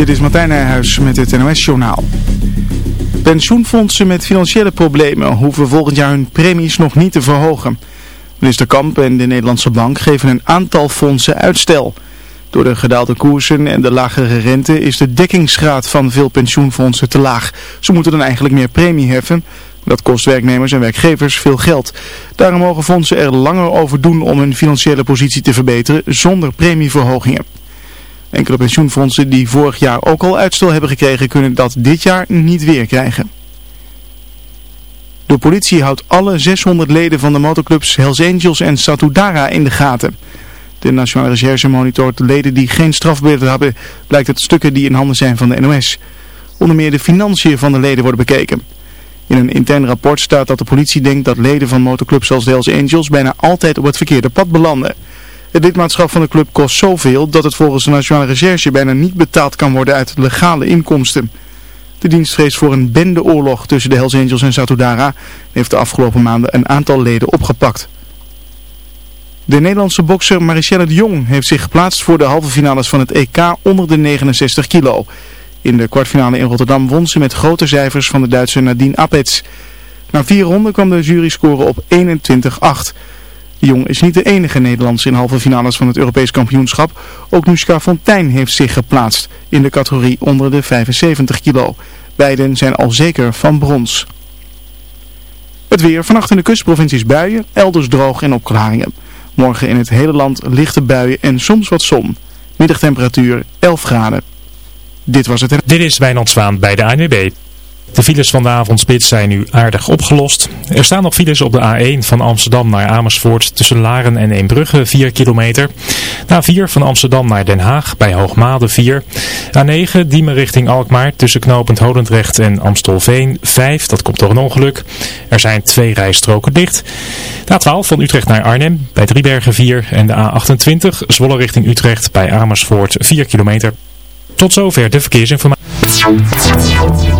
Dit is Martijn Nijhuis met het NOS-journaal. Pensioenfondsen met financiële problemen hoeven volgend jaar hun premies nog niet te verhogen. Minister Kamp en de Nederlandse Bank geven een aantal fondsen uitstel. Door de gedaalde koersen en de lagere rente is de dekkingsgraad van veel pensioenfondsen te laag. Ze moeten dan eigenlijk meer premie heffen. Dat kost werknemers en werkgevers veel geld. Daarom mogen fondsen er langer over doen om hun financiële positie te verbeteren zonder premieverhogingen. Enkele pensioenfondsen die vorig jaar ook al uitstel hebben gekregen kunnen dat dit jaar niet weer krijgen. De politie houdt alle 600 leden van de motorclubs Hells Angels en Satudara in de gaten. De Nationale Recherche monitort de leden die geen strafbeelden hebben, blijkt uit stukken die in handen zijn van de NOS. Onder meer de financiën van de leden worden bekeken. In een intern rapport staat dat de politie denkt dat leden van motorclubs zoals de Hells Angels bijna altijd op het verkeerde pad belanden. Het lidmaatschap van de club kost zoveel dat het volgens de Nationale Recherche bijna niet betaald kan worden uit legale inkomsten. De dienst vreest voor een bendeoorlog tussen de Hells Angels en Satudara en heeft de afgelopen maanden een aantal leden opgepakt. De Nederlandse bokser Marichelle de Jong heeft zich geplaatst voor de halve finales van het EK onder de 69 kilo. In de kwartfinale in Rotterdam won ze met grote cijfers van de Duitse Nadine Apets. Na vier ronden kwam de jury scoren op 21-8. Jong is niet de enige Nederlandse in halve finales van het Europees kampioenschap. Ook Nuska Fontijn heeft zich geplaatst in de categorie onder de 75 kilo. Beiden zijn al zeker van brons. Het weer. Vannacht in de kustprovincies buien, elders droog en opklaringen. Morgen in het hele land lichte buien en soms wat zon. Middagtemperatuur 11 graden. Dit was het. Dit is Wijnand Zwaan bij de ANWB. De files van de avondspits zijn nu aardig opgelost. Er staan nog files op de A1 van Amsterdam naar Amersfoort tussen Laren en Eembrugge 4 kilometer. De A4 van Amsterdam naar Den Haag bij Hoogmade 4. A9 Diemen richting Alkmaar tussen knooppunt Holendrecht en Amstelveen 5. Dat komt door een ongeluk. Er zijn twee rijstroken dicht. De A12 van Utrecht naar Arnhem bij Driebergen 4 en de A28 Zwolle richting Utrecht bij Amersfoort 4 kilometer. Tot zover de verkeersinformatie.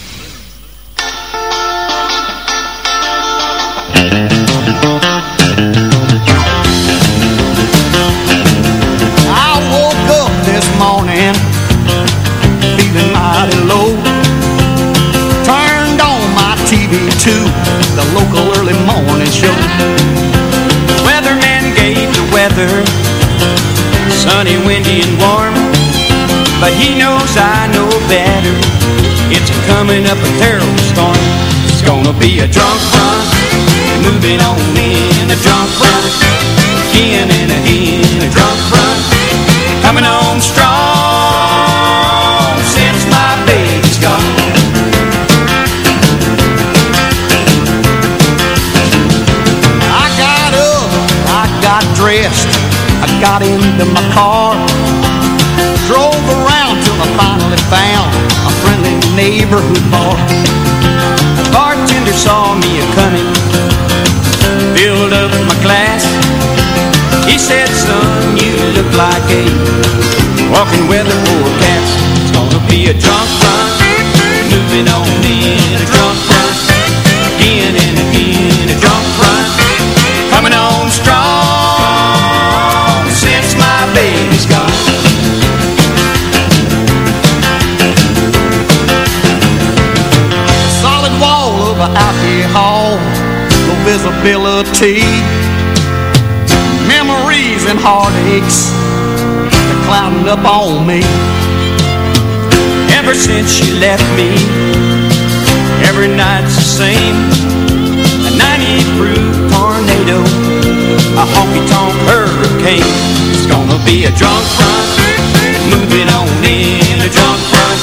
Sunny, windy, and warm. But he knows I know better. It's coming up a terrible storm. It's gonna be a drunk run, moving on in a drunk run, again and again a drunk run, got into my car, drove around till I finally found a friendly neighborhood bar. The bartender saw me coming. Filled up my glass. He said, son, you look like a walking weather forecast. It's gonna be a drunk run, moving on in a drunk run, again and again a drunk run, of a alcohol, no visibility. Memories and heartaches, they're clouding up on me. Ever since you left me, every night's the same. A 90 proof tornado, a honky tonk hurricane. It's gonna be a drunk run, moving on in a drunk run,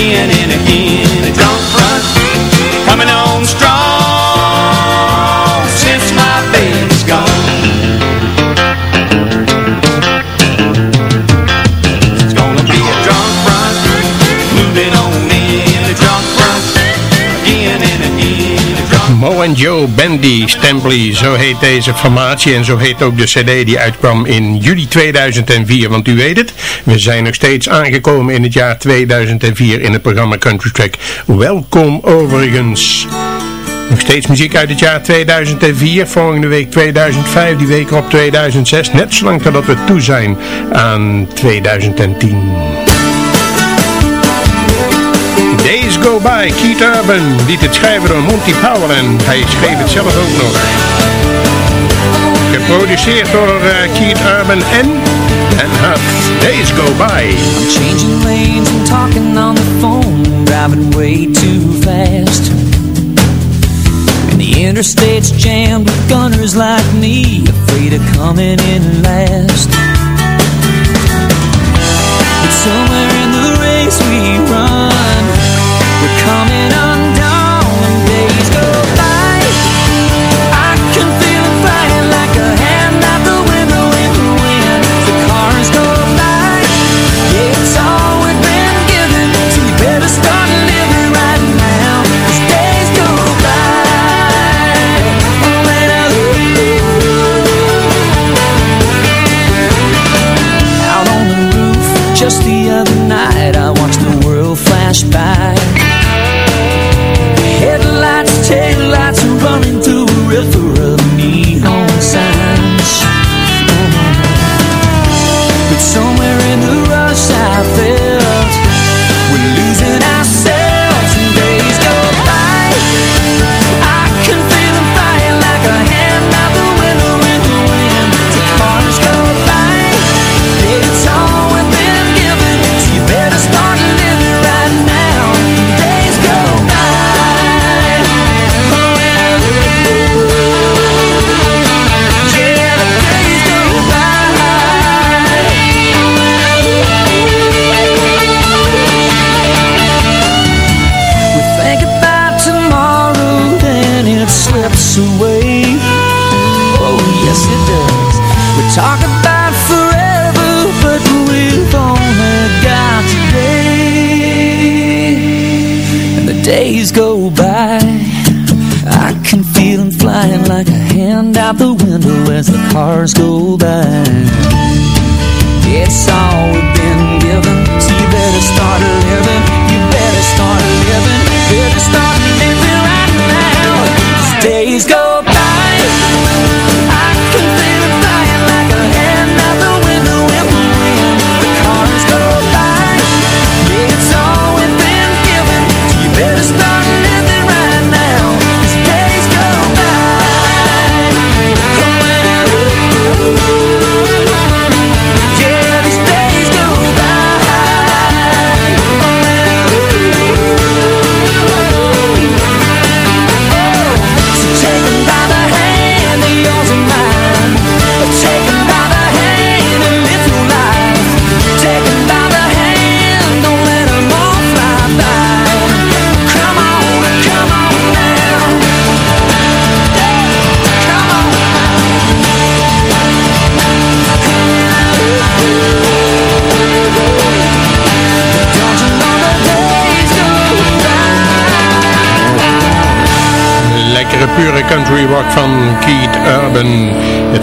in and again a drunk run, Mo en Joe Bandy Stampley, zo heet deze formatie en zo heet ook de cd die uitkwam in juli 2004. Want u weet het, we zijn nog steeds aangekomen in het jaar 2004 in het programma Country Track. Welkom overigens. Nog steeds muziek uit het jaar 2004, volgende week 2005, die week op 2006. Net zolang totdat we toe zijn aan 2010. Days Go By, Keith Urban, liet het schrijven door Monty Powell en hij schreef het zelf ook nog. Geproduceerd door uh, Keith Urban en en. Days Go By. I'm changing lanes and talking on the phone, driving way too fast. And the interstate's jammed with gunners like me, afraid of coming in last. But somewhere in the race we run, coming undone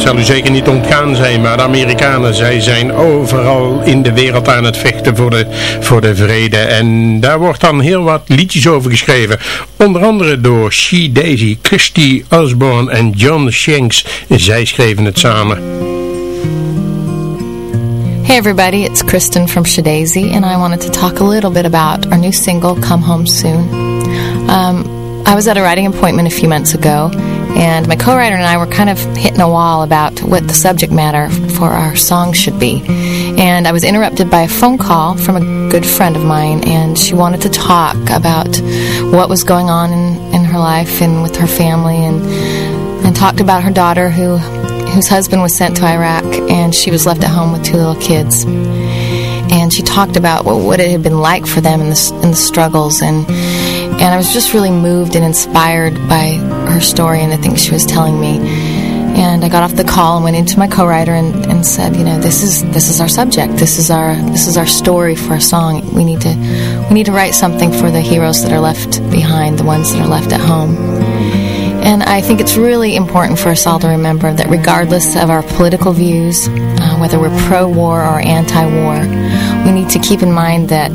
zal u zeker niet ontgaan zijn, maar de Amerikanen, zij zijn overal in de wereld aan het vechten voor de, voor de vrede. En daar wordt dan heel wat liedjes over geschreven. Onder andere door She Daisy, Christy Osborne en John Shanks. Zij schreven het samen. Hey everybody, it's Kristen from Shadazy, and I wanted to talk a little bit about our new single, Come Home Soon. Um, I was at a writing appointment a few months ago, and my co-writer and I were kind of hitting a wall about what the subject matter for our song should be. And I was interrupted by a phone call from a good friend of mine, and she wanted to talk about what was going on in, in her life and with her family, and and talked about her daughter who whose husband was sent to Iraq, and she was left at home with two little kids and she talked about what, what it had been like for them in the, in the struggles and and I was just really moved and inspired by her story and the things she was telling me. And I got off the call and went into my co-writer and, and said you know this is this is our subject. This is our this is our story for a song. We need to we need to write something for the heroes that are left behind the ones that are left at home. And I think it's really important for us all to remember that regardless of our political views, uh, whether we're pro-war or anti-war, we need to keep in mind that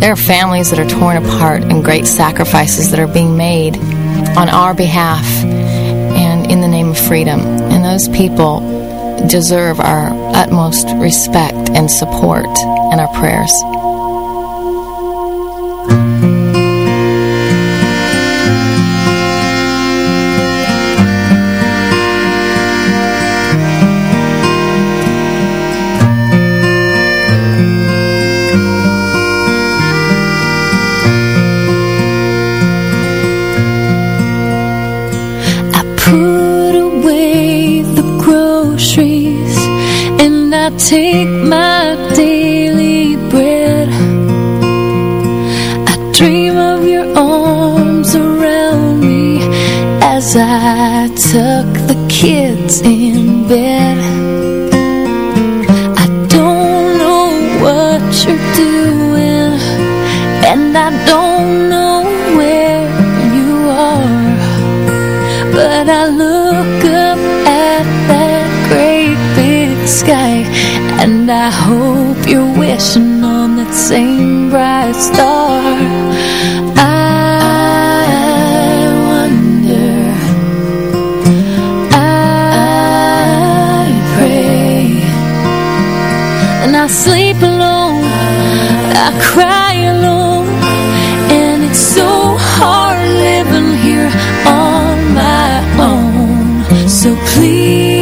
there are families that are torn apart and great sacrifices that are being made on our behalf and in the name of freedom. And those people deserve our utmost respect and support and our prayers. Take my daily bread. I dream of your arms around me as I tuck the kids in bed. On that same bright star. I wonder I pray And I sleep alone I cry alone And it's so hard living here on my own. So please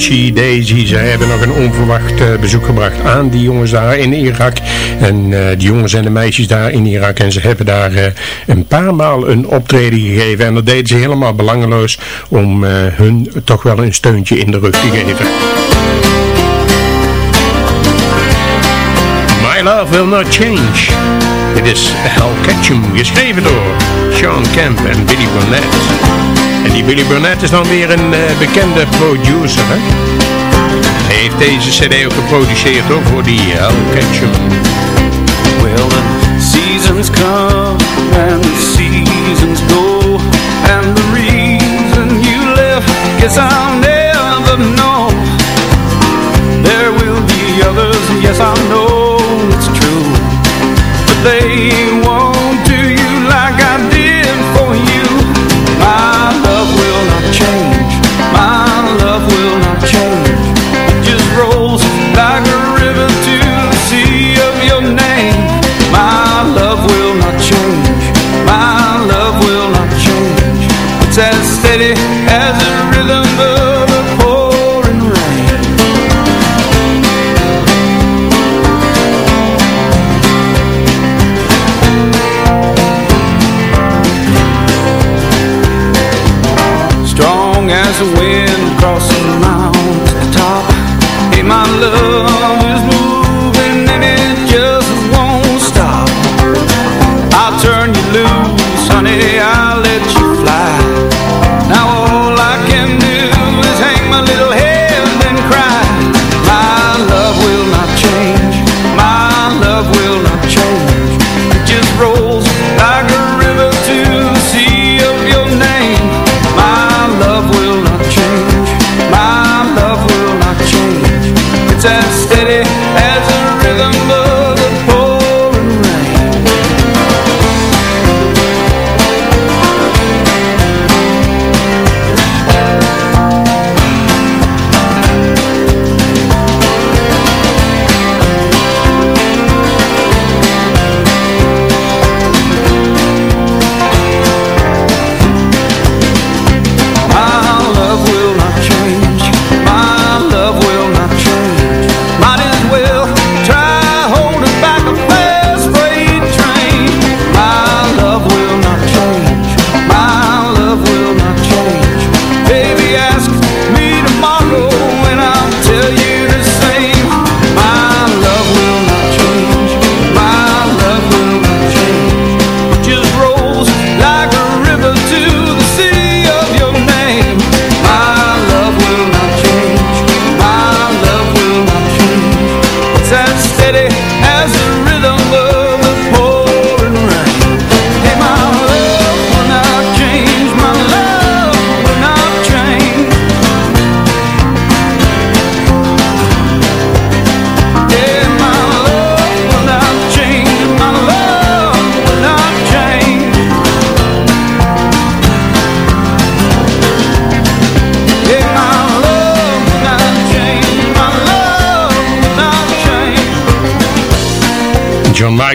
She Daisy. Zij hebben nog een onverwacht eh, bezoek gebracht aan die jongens daar in Irak. En uh, die jongens en de meisjes daar in Irak. En ze hebben daar uh, een paar maal een optreden gegeven. En dat deden ze helemaal belangeloos om hun toch wel een steuntje in de rug te geven. My Love Will Not Change. Dit is Hell Catch 'em, geschreven door Sean Kemp en Billy Burnett. En die Billy Burnett is dan weer een uh, bekende producer, hè? Hij heeft deze cd ook geproduceerd hoor, voor die Hell Catch 'em. Well, the seasons come and the seasons go And the reason you left, guess I'll never know There will be others, yes I know it's true But they won't Strong as the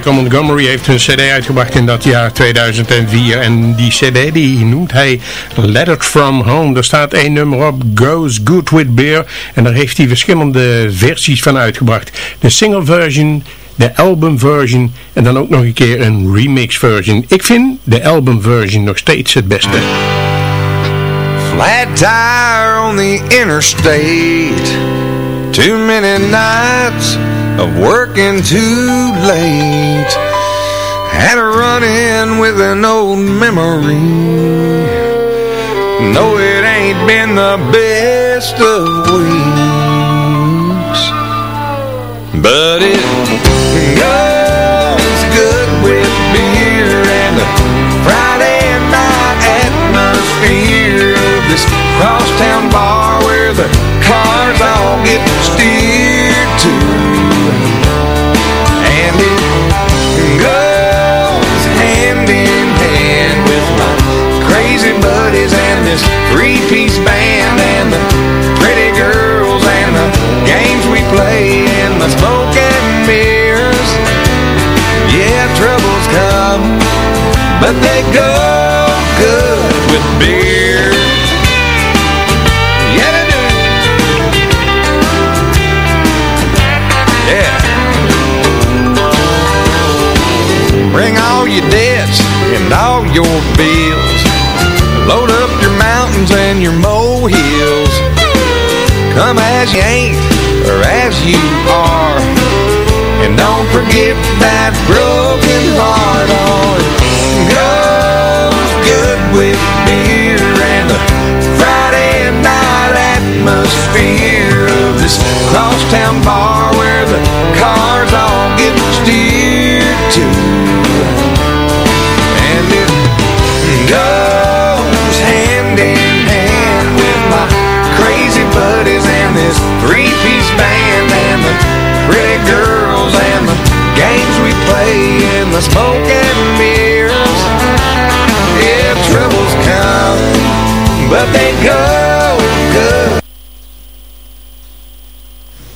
Michael Montgomery heeft een cd uitgebracht in dat jaar 2004 en die cd die noemt hij Letters From Home. Er staat één nummer op, Goes Good With Beer en daar heeft hij verschillende versies van uitgebracht. De single version, de album version en dan ook nog een keer een remix version. Ik vind de album version nog steeds het beste. Flat tire on the interstate Too many nights of working too late Had a run-in with an old memory. No, it ain't been the best of weeks But it goes good with beer And the Friday night atmosphere. Of this crosstown bar where the cars all get steered this three-piece band and the pretty girls and the games we play and the smoke and mirrors. Yeah, troubles come, but they go good with beer. Yeah, they do. Yeah. Bring all your debts and all your bills. Load up mountains and your molehills. Come as you ain't or as you are. And don't forget that broken heart. It goes good with beer and the Friday night atmosphere of this crosstown bar where the cars all get steered to. And the smoke and mirrors. Yeah, troubles come, but they go good.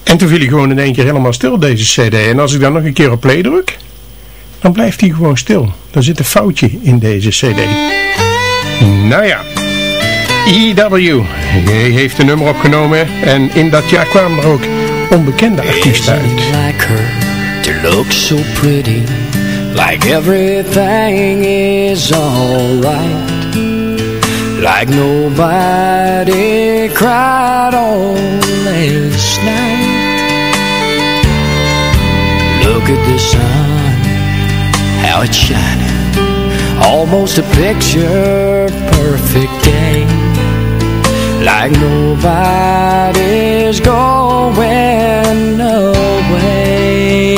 En toen viel hij gewoon in één keer helemaal stil, deze cd. En als ik dan nog een keer op play druk, dan blijft hij gewoon stil. Er zit een foutje in deze cd. Nou ja, EW hij heeft een nummer opgenomen en in dat jaar kwamen er ook onbekende artiesten uit. To look so pretty Like everything is alright. Like nobody cried all last night. Look at the sun, how it's shining. Almost a picture perfect day Like nobody's going away.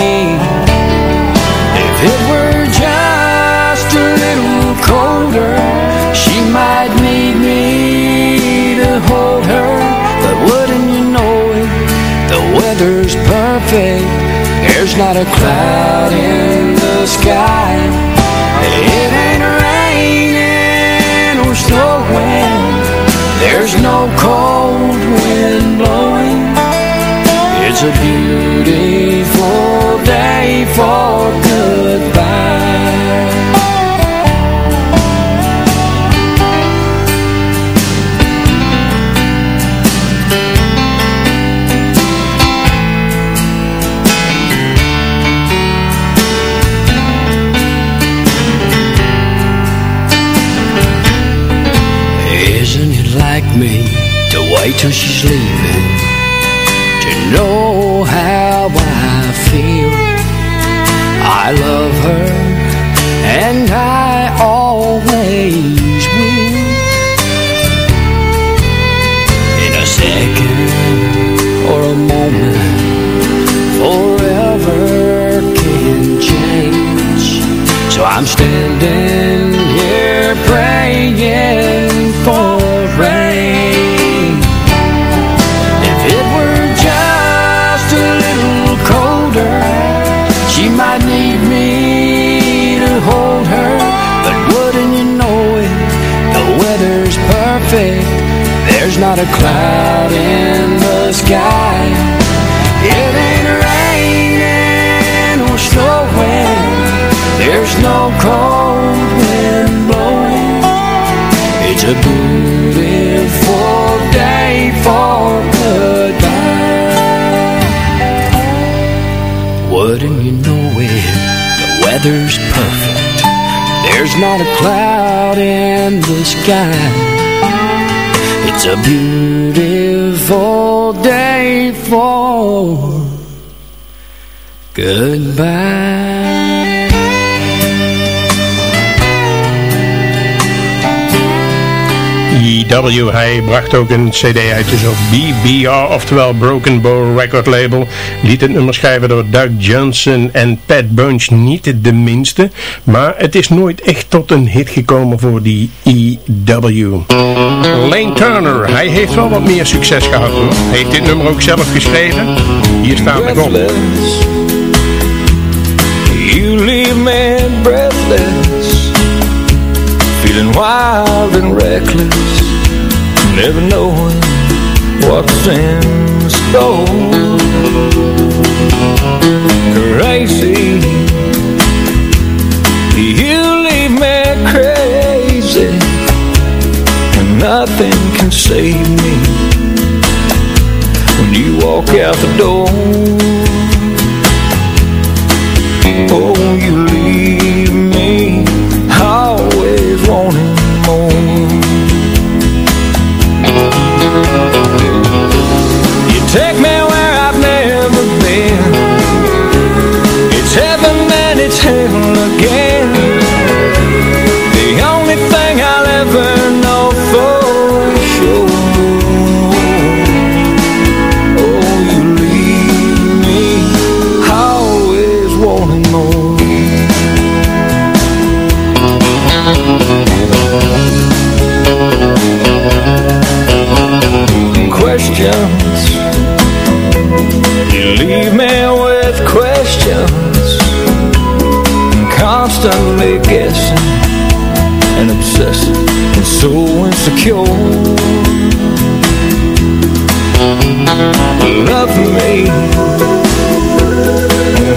If it were just a little colder She might need me to hold her. But wouldn't you know it, the weather's perfect. There's not a cloud in the sky no cold wind blowing. It's a beautiful day for goodbye wait till she's leaving To know how I feel. I love her and I always will. In a second or a moment Forever can change. So I'm standing There's not a cloud in the sky. It ain't raining or snowing. There's no cold wind blowing. It's a beautiful day for goodbye Wouldn't you know it, the weather's perfect. There's not a cloud in the sky It's a beautiful day for goodbye EW, hij bracht ook een cd uit, dus op BBR, oftewel Broken Bow Record Label. Liet het nummer schrijven door Doug Johnson en Pat Bunch, niet de minste. Maar het is nooit echt tot een hit gekomen voor die EW. Lane Turner, hij heeft wel wat meer succes gehad hoor. Hij heeft dit nummer ook zelf geschreven. Hier staat het op. You leave me breathless, feeling wild and reckless, never knowing what's in store. Crazy, you nothing can save me when you walk out the door. Oh, you Questions. You leave me with questions. Constantly guessing and obsessing and so insecure. Love me.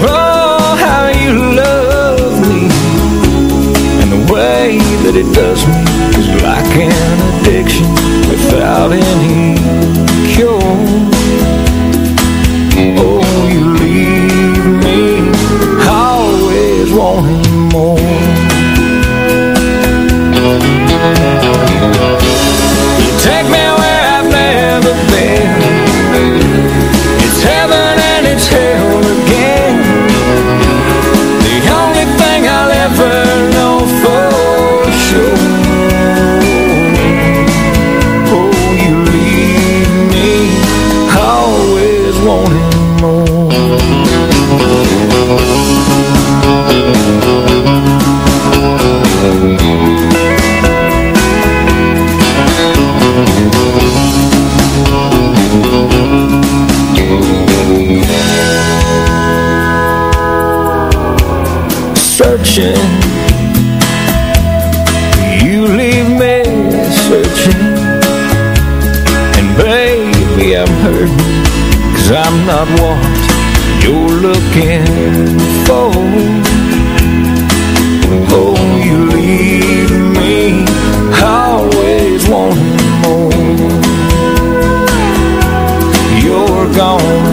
Oh, how you love me. And the way that it does me is like an addiction without any cure. Oh, you leave me always wanting always wanting more. Searching you leave me searching And baby I'm hurting Cause I'm not what you're looking for. Oh, you leave me always wanting more. You're gonna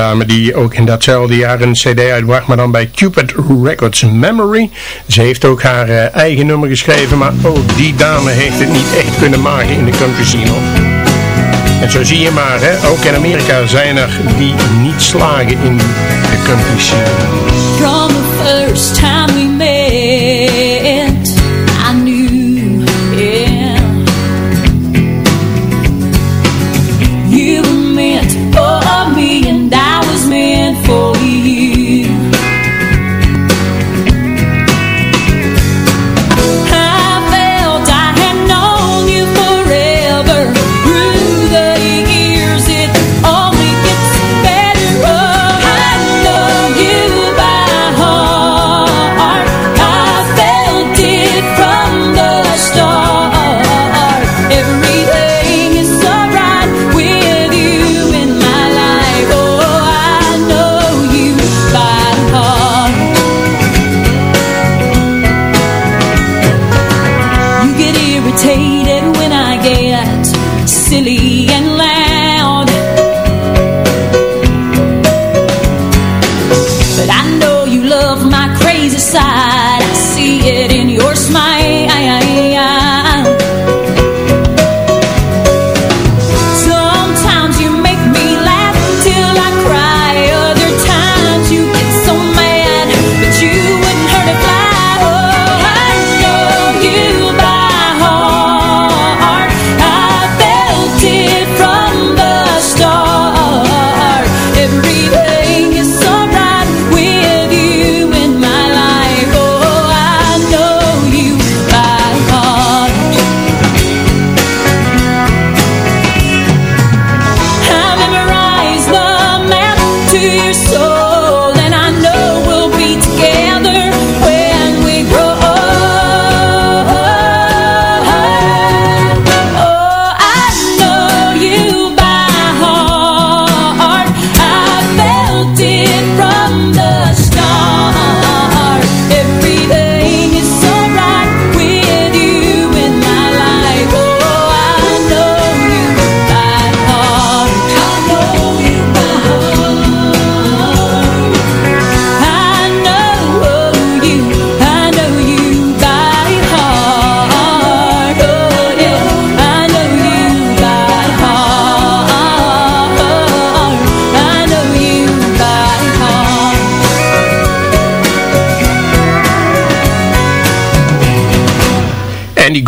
dame die ook in datzelfde jaar een cd uitbracht, maar dan bij Cupid Records Memory. Ze heeft ook haar eh, eigen nummer geschreven, maar ook die dame heeft het niet echt kunnen maken in de country scene. En zo zie je maar, hè, ook in Amerika zijn er die niet slagen in de country scene. First time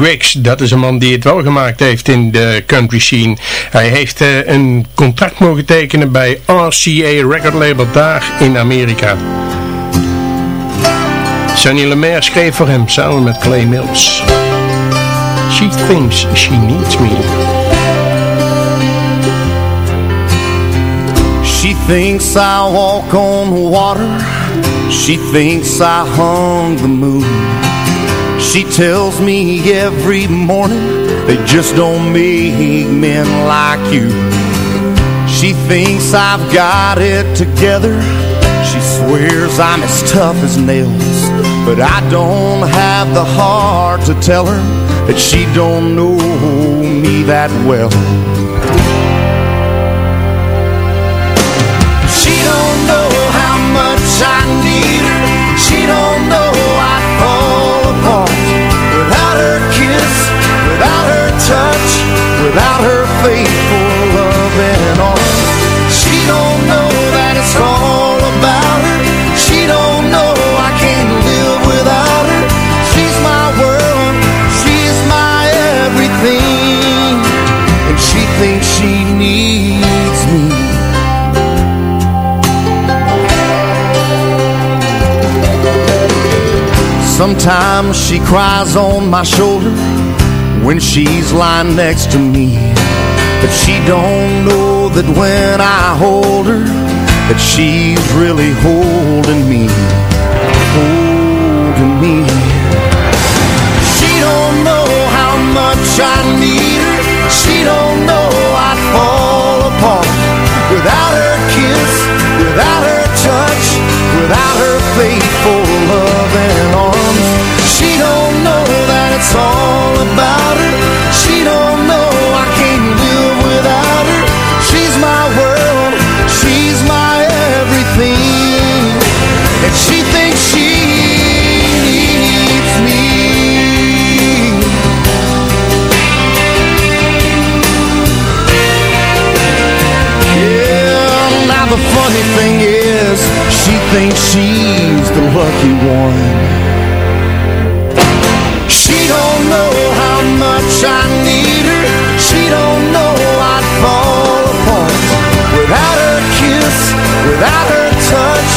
Griggs, dat is een man die het wel gemaakt heeft in de country scene. Hij heeft eh, een contract mogen tekenen bij RCA Record Label daar in Amerika. Sonny Lemaire schreef voor hem samen met Clay Mills. She thinks she needs me. She thinks I walk on water. She thinks I hung the moon. She tells me every morning they just don't make men like you. She thinks I've got it together. She swears I'm as tough as nails. But I don't have the heart to tell her that she don't know me that well. She don't know how much I need her. She don't without her faithful love and arms. She don't know that it's all about her. She don't know I can't live without her. She's my world. She's my everything. And she thinks she needs me. Sometimes she cries on my shoulder when she's lying next to me. But she don't know that when I hold her, that she's really holding me, holding me. She don't know how much I need her. She don't know I'd fall apart without her kiss, without her touch, without her faithful love and arms. About her. She don't know I can't live without her. She's my world. She's my everything. And she thinks she needs me. Yeah, now the funny thing is, she thinks she's the lucky one. I need her. She don't know I'd fall apart without her kiss, without her touch,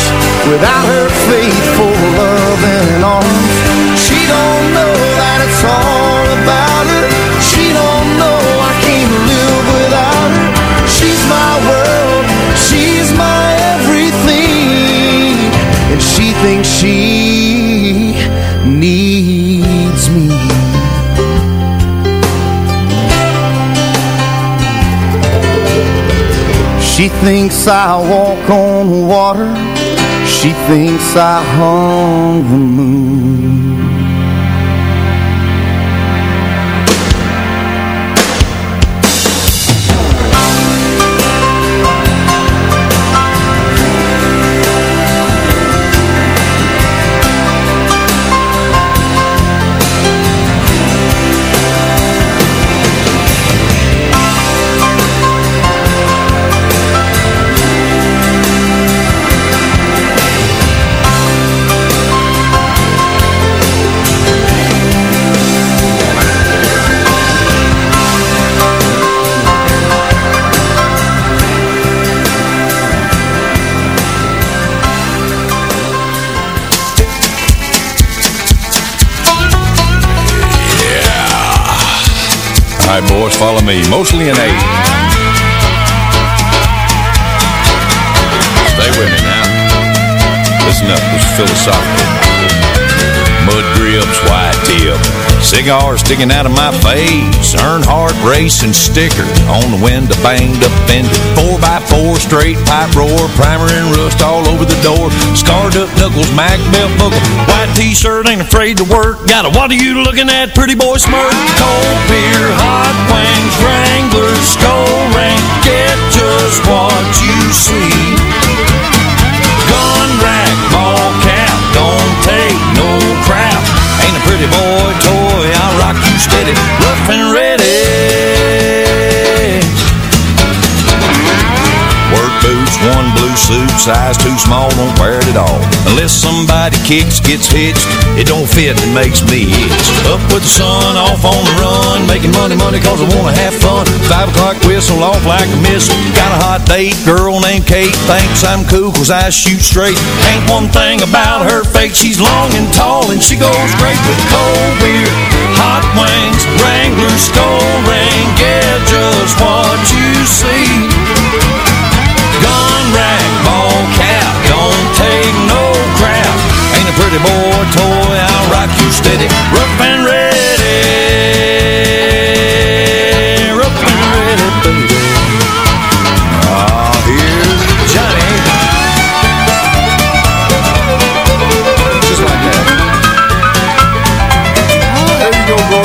without her faithful love and arms. She don't know that it's all about her. She don't know I can't live without her. She's my world. She's my everything. And she thinks she needs She thinks I walk on water. She thinks I hung the moon. Right, boys, follow me. Mostly an eight. Stay with me now. Listen up, this is philosophical. Mud grips, white tip. Cigar sticking out of my face. Earnhardt racing sticker on the window, banged up fender. Four by four, straight pipe roar. Primer and rust all over the door. Scarred up knuckles, Mac belt buckle. White t-shirt, ain't afraid to work. Got a what are you looking at, pretty boy smirk? Cold beer, hot wings, Wrangler, skull ring. Get just what you see. Pretty boy toy, I'll rock you steady, rough and ready. One blue suit, size too small, don't wear it at all. Unless somebody kicks, gets hitched, it don't fit and makes me itch. Up with the sun, off on the run, making money, money cause I wanna have fun. Five o'clock whistle off like a missile. Got a hot date, girl named Kate, thinks I'm cool cause I shoot straight. Ain't one thing about her fake, she's long and tall and she goes great with cold beer, hot wings, Wrangler skull ring, yeah, just what you see. Pretty boy toy, I'll rock you steady, rough and ready. Rough and ready, baby. Ah, here's Johnny. Just like that. There you go, Gordo.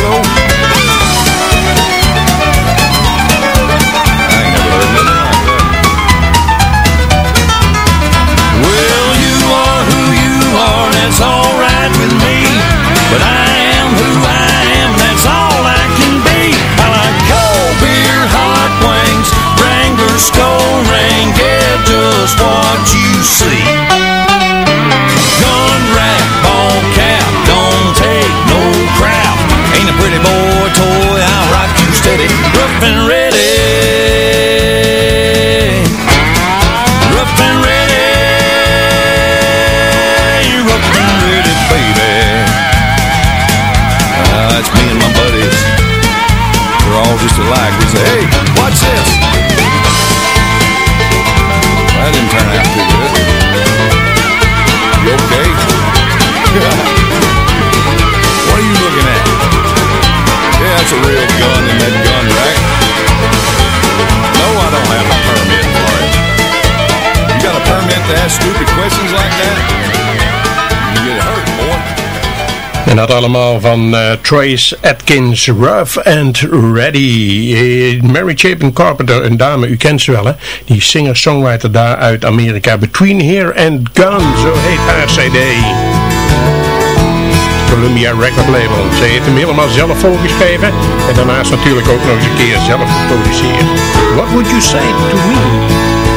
You En dat allemaal van eh, Trace Atkins, Rough and Ready. Eh, Mary Chapin Carpenter, een dame, u kent ze wel hè. Die singer-songwriter daar uit Amerika. Between Here and Gun, zo heet haar cd. Columbia Record Label. Ze heeft hem helemaal zelf voorgeschreven. En daarnaast natuurlijk ook nog eens een keer zelf geproduceerd. What would you say to me?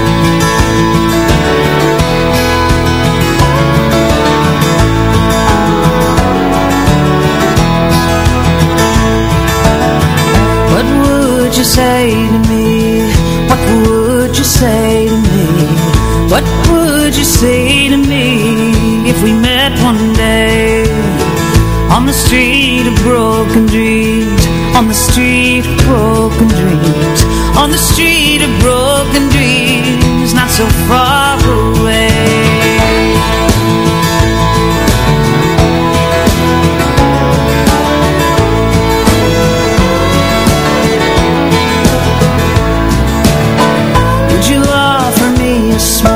Would you say to me if we met one day on the street of broken dreams? On the street of broken dreams. On the street of broken dreams, not so far away. Would you offer me a smile?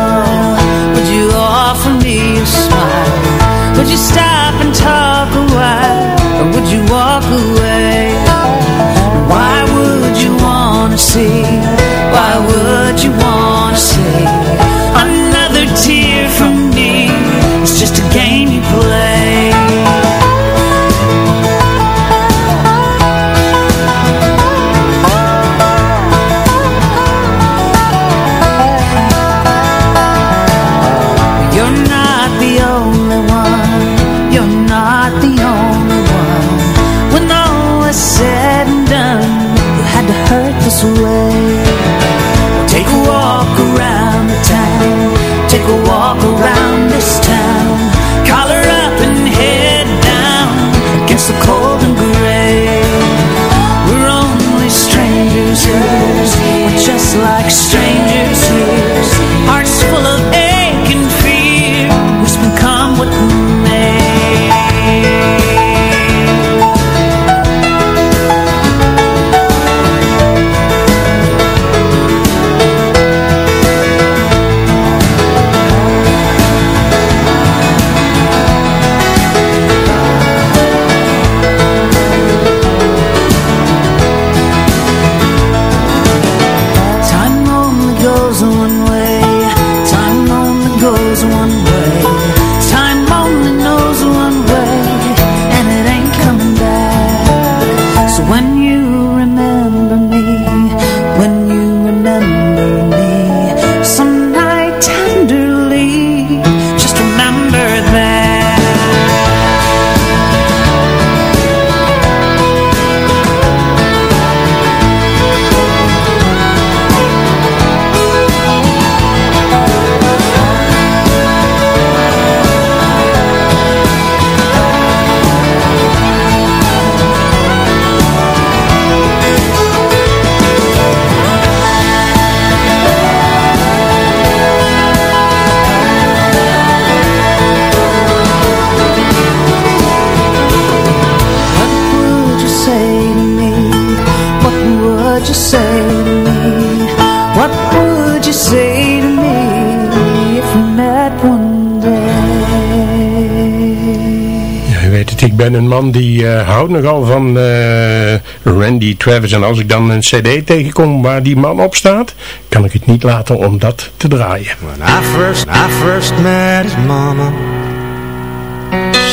Een man die eh, houdt nogal van eh, Randy Travis. En als ik dan een cd tegenkom waar die man op staat, kan ik het niet laten om dat te draaien. When I first, I first met his mama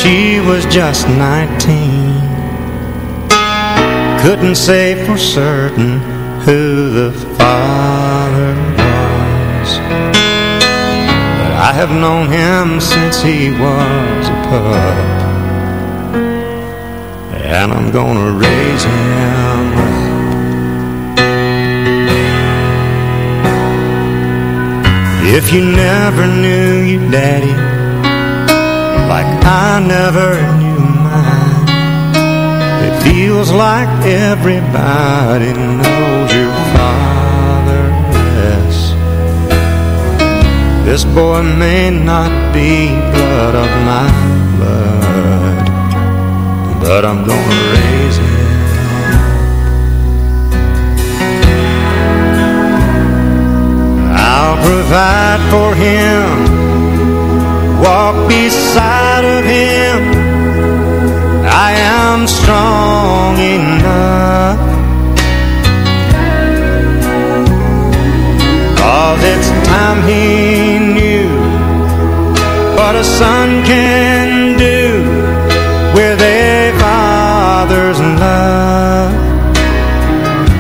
She was just 19 Couldn't say for certain who the father was But I have known him since he was a pup And I'm gonna raise him. If you never knew your daddy Like I never knew mine It feels like everybody knows your father yes This boy may not be blood of my blood But I'm gonna raise him I'll provide for him Walk beside of him. I am strong enough. Cause it's time he knew What a son can father's love.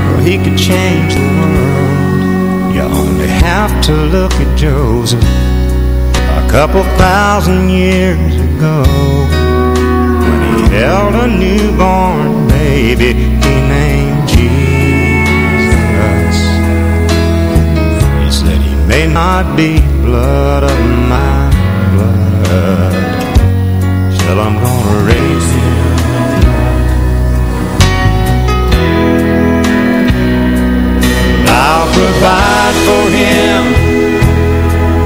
Well, he could change the world. You only have to look at Joseph A couple thousand years ago. When he held a newborn baby He named Jesus. He said he may not be blood of my blood. Still I'm gonna raise I'll provide for him.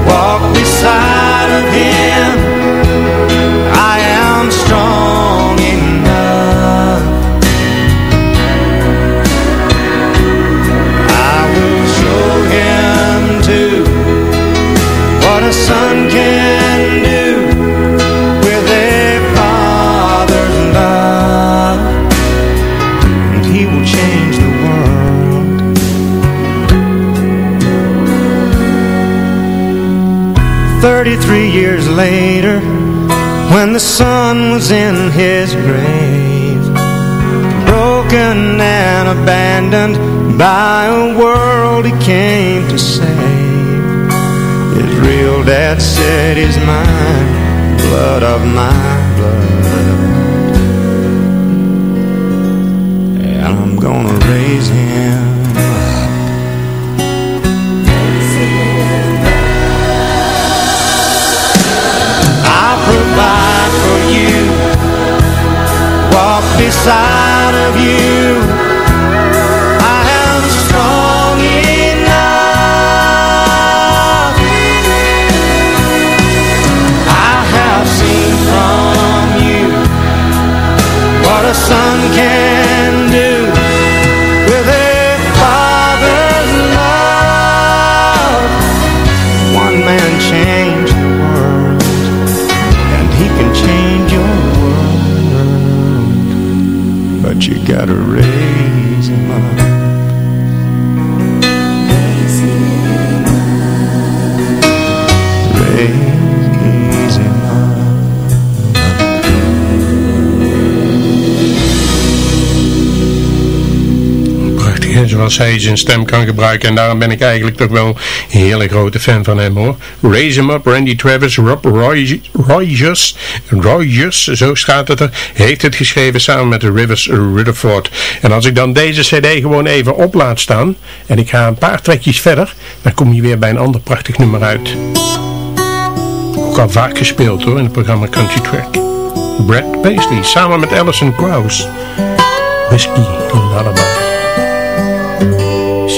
Walk beside of him. I am strong enough. I will show him too What a son can do 33 years later When the sun was in his grave Broken and abandoned By a world he came to save. His real dad said he's mine Blood of my Zoals hij zijn stem kan gebruiken. En daarom ben ik eigenlijk toch wel een hele grote fan van hem hoor. Raise Him Up, Randy Travis, Rob Rogers, Rogers, zo staat het er, heeft het geschreven samen met de Rivers Rutherford. En als ik dan deze cd gewoon even op laat staan, en ik ga een paar trekjes verder, dan kom je weer bij een ander prachtig nummer uit. Ook al vaak gespeeld hoor, in het programma Country Track. Brad Paisley, samen met Alison Krauss. Whiskey Lullaby.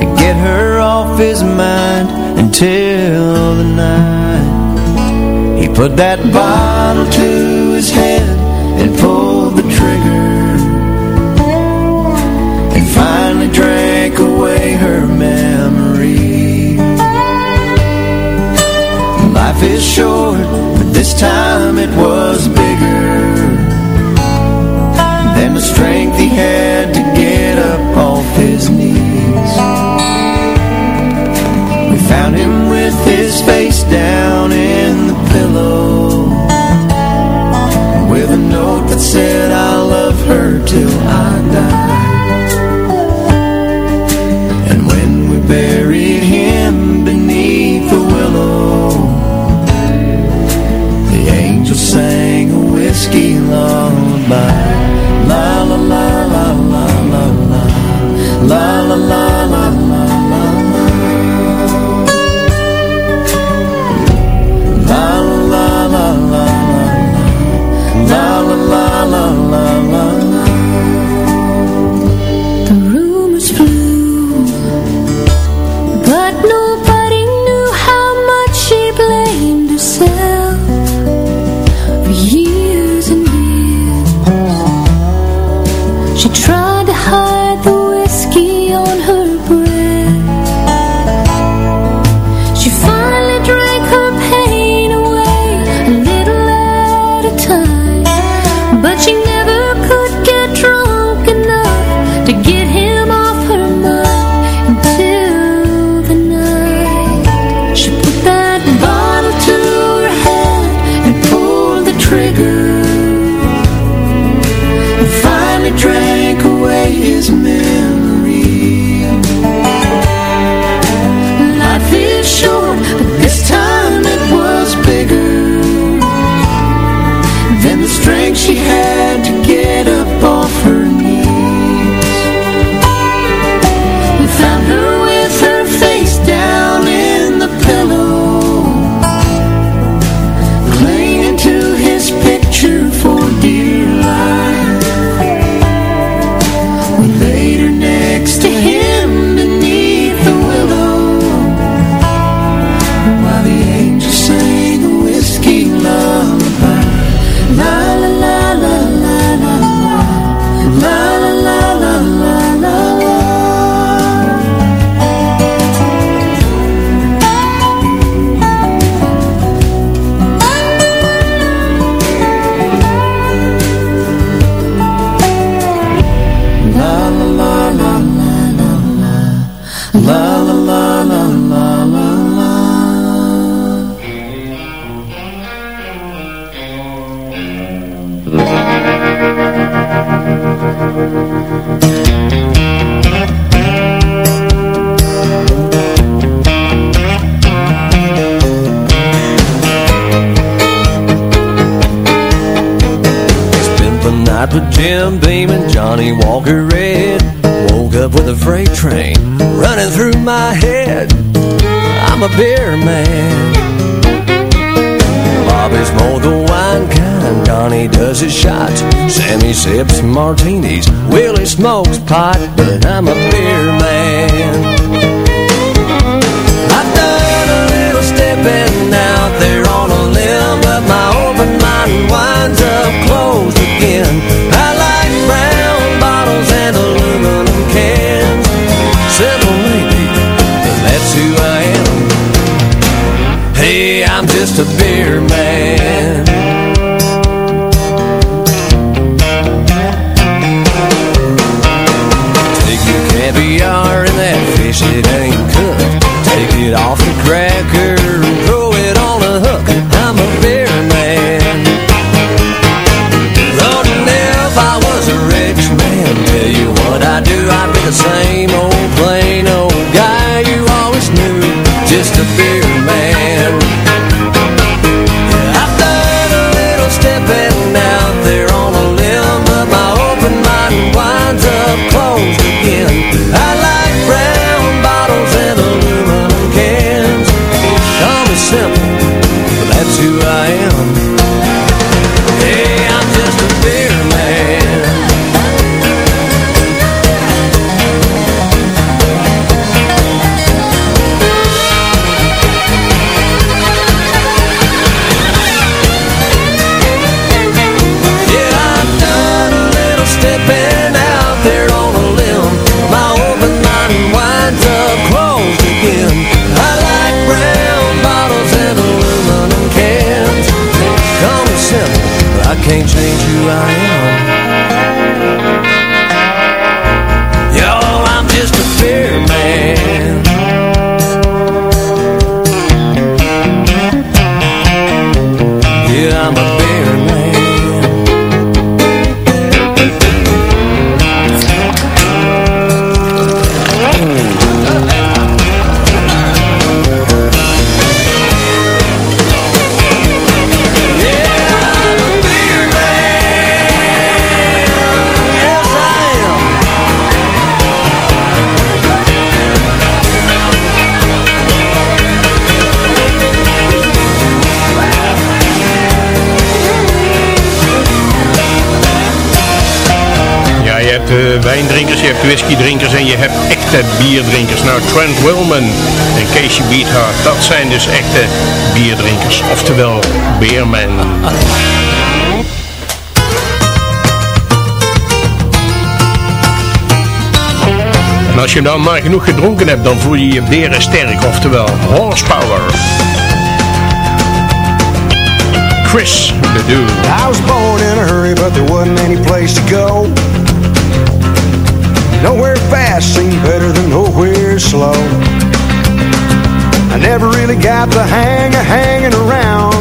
To get her off his mind Until the night. He put that bottle to his head And pulled the trigger And finally drank away her memory. Life is short, but this time it was bigger Than the strength he had to get up off his knees found him with his face down in the pillow. With a note that said I love her till I die I'm a beer man. Bobby's more the wine kind. Johnny does his shots. Sammy sips martinis. Willie smokes pot, but I'm a beer man. I've done a little stepping out there on a limb, but my open mind winds up closed again. Just a beer man. Take your caviar and that fish that ain't cooked. Take it off the cracker and throw it on a hook. I'm a beer man. If I was a rich man, tell you what I do, I'd be the same can't change who I am. Wijndrinkers, je hebt whiskydrinkers en je hebt echte bierdrinkers. Nou, Trent Wilman en Casey Beathard, dat zijn dus echte bierdrinkers. Oftewel, beermen. En als je dan maar genoeg gedronken hebt, dan voel je je beren sterk. Oftewel, horsepower. Chris Ledoux. I was born in a hurry, but there wasn't any place to go. Nowhere fast seemed better than nowhere slow. I never really got the hang of hanging around.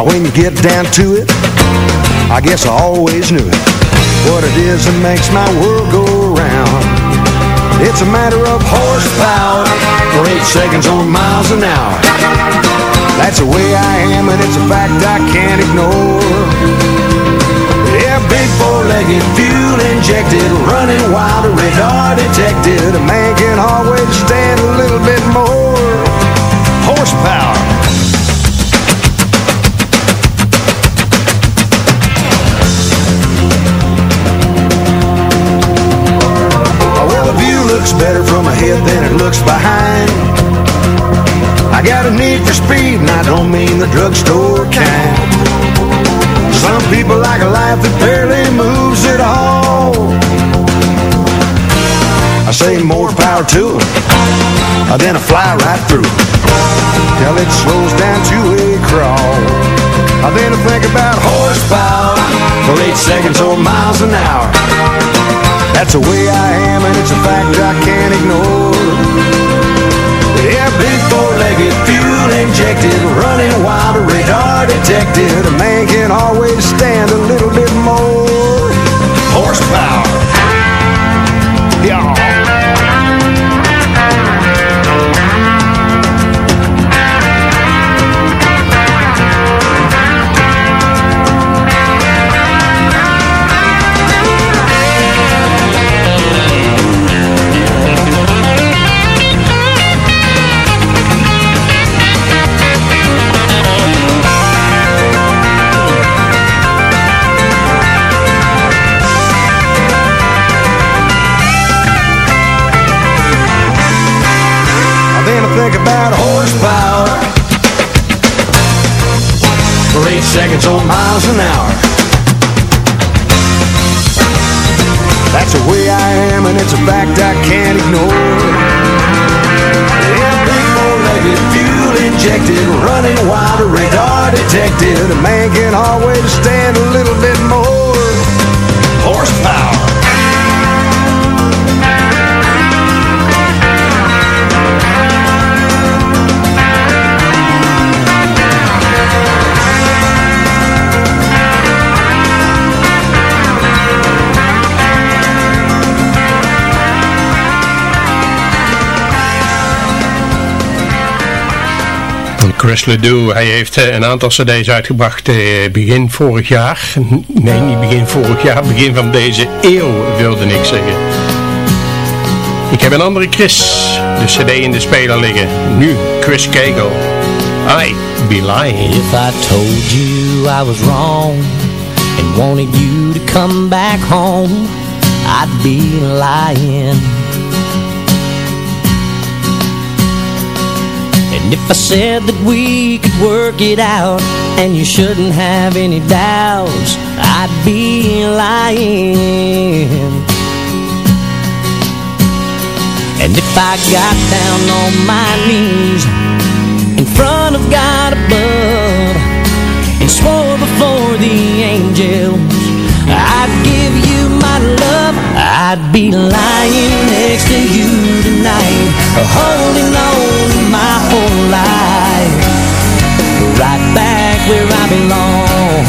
When you get down to it, I guess I always knew it. What it is that makes my world go around. It's a matter of horsepower for eight seconds on miles an hour. That's the way I am, and it's a fact I can't ignore. Big four-legged, fuel-injected, running wild, a radar detected. A man can always stand a little seconds or miles an hour. That's the way I am, and it's a fact I can't ignore. Yeah, big four-legged, fuel-injected, running wild, radar detected. A man can always and it's a fact I can't ignore. Yeah, big four-legged, fuel-injected, running wild, radar detected. A man can always stand a Chris Ledoux, hij heeft eh, een aantal cd's uitgebracht eh, begin vorig jaar. Nee, niet begin vorig jaar, begin van deze eeuw wilde ik zeggen. Ik heb een andere Chris, de cd in de speler liggen. Nu Chris Cagle. I be lying. If I told you I was wrong and wanted you to come back home, I'd be lying. And if I said that we could work it out and you shouldn't have any doubts, I'd be lying. And if I got down on my knees in front of God above and swore before the angels. I'd give you my love. I'd be lying next to you tonight, holding on my whole life, right back where I belong.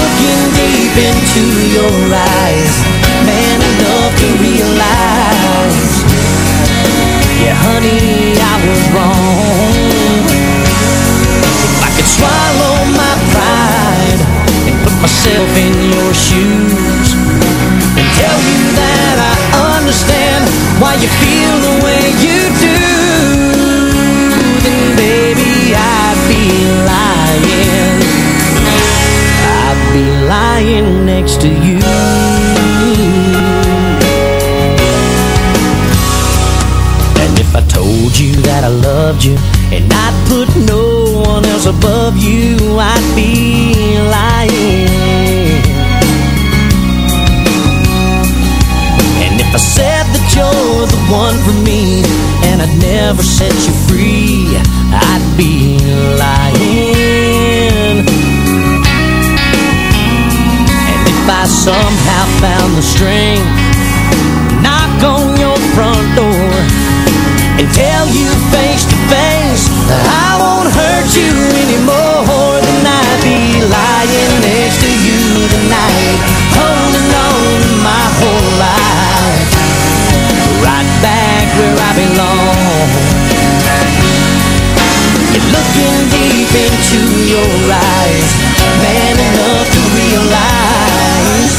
Looking deep into your eyes, man enough to realize, yeah, honey, I was wrong. If I could swallow my pride and put myself in your shoes and tell you that why you feel the way you do, then baby I'd be lying. I'd be lying next to you. And if I told you that I loved you and I'd put no one else above you, I'd be lying. And if I said you're the one for me and I'd never set you free, I'd be lying. And if I somehow found the strength, knock on your front door and tell you face to face that I won't hurt you anymore, looking deep into your eyes, man enough to realize,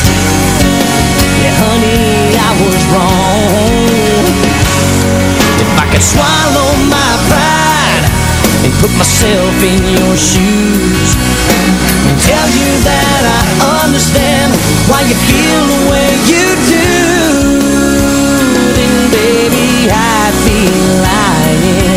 yeah, honey, I was wrong. If I could swallow my pride and put myself in your shoes and tell you that I understand why you feel the way you do, then baby I'd be lying.